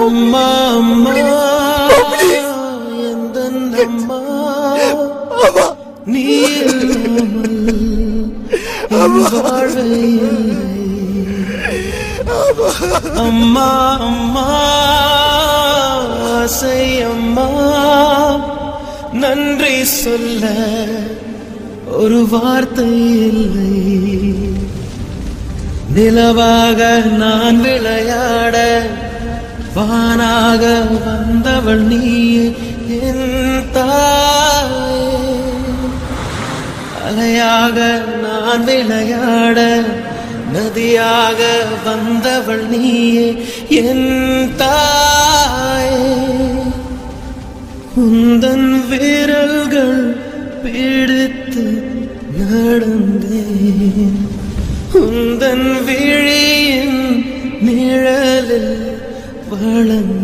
அம்மா அம்மா எந்த அம்மா. நீ. அம்மா அம்மா ஆசை அம்மா நன்றி சொல்ல ஒரு வார்த்தை இல்லை. நிலவாக நான் விளையாட வானாக வந்தவள் நீ என் தாயே. அலையாக நான் விளையாட நதியாக வந்தவள் நீயே என் தாயே. உந்தன் விரல்கள் பிடித்து நடந்தேன். உந்தன் விழியின் நிழலில் வளர்ந்தேன்.